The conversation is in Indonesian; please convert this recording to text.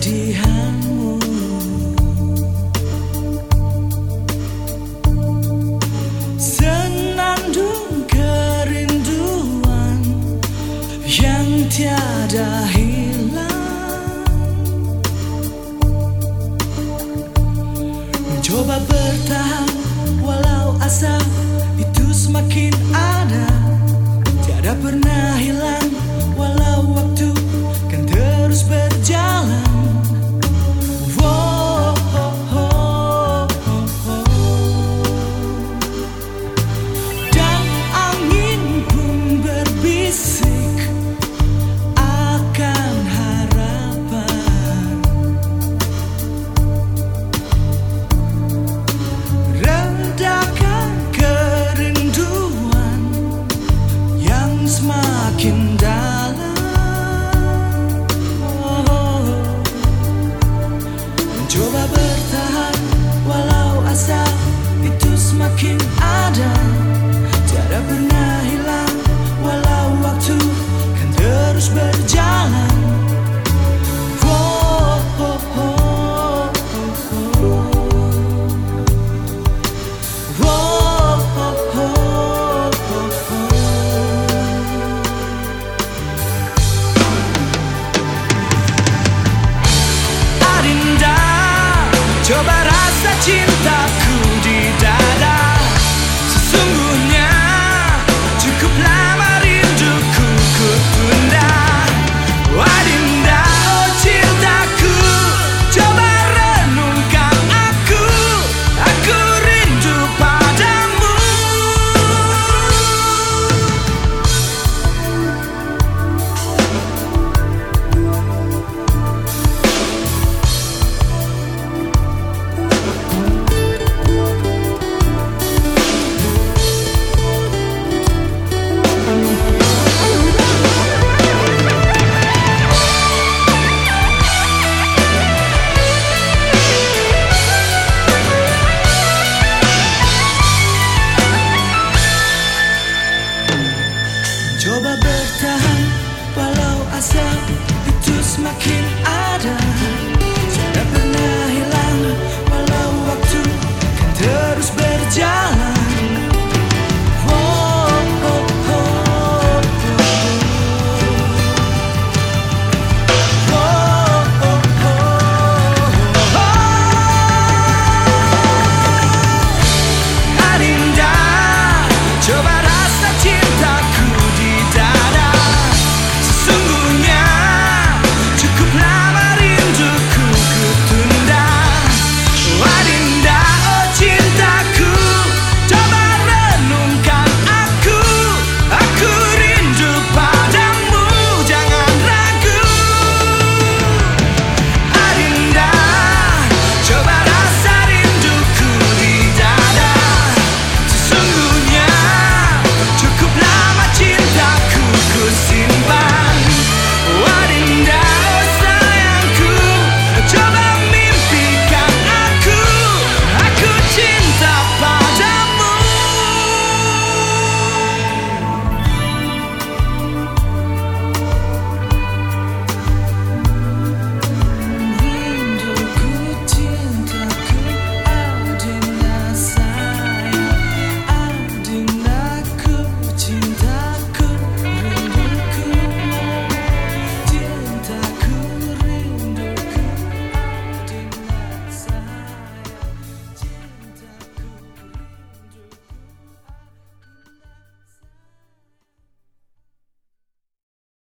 kesedihanmu. Senandung kerinduan yang tiada hilang. Mencoba bertahan walau asa itu semakin ada. Tiada pernah hilang semakin ada. Pernah hilang walau waktu kan terus berjalan. Coba rasa cinta tahan Walau asap itu semakin ada.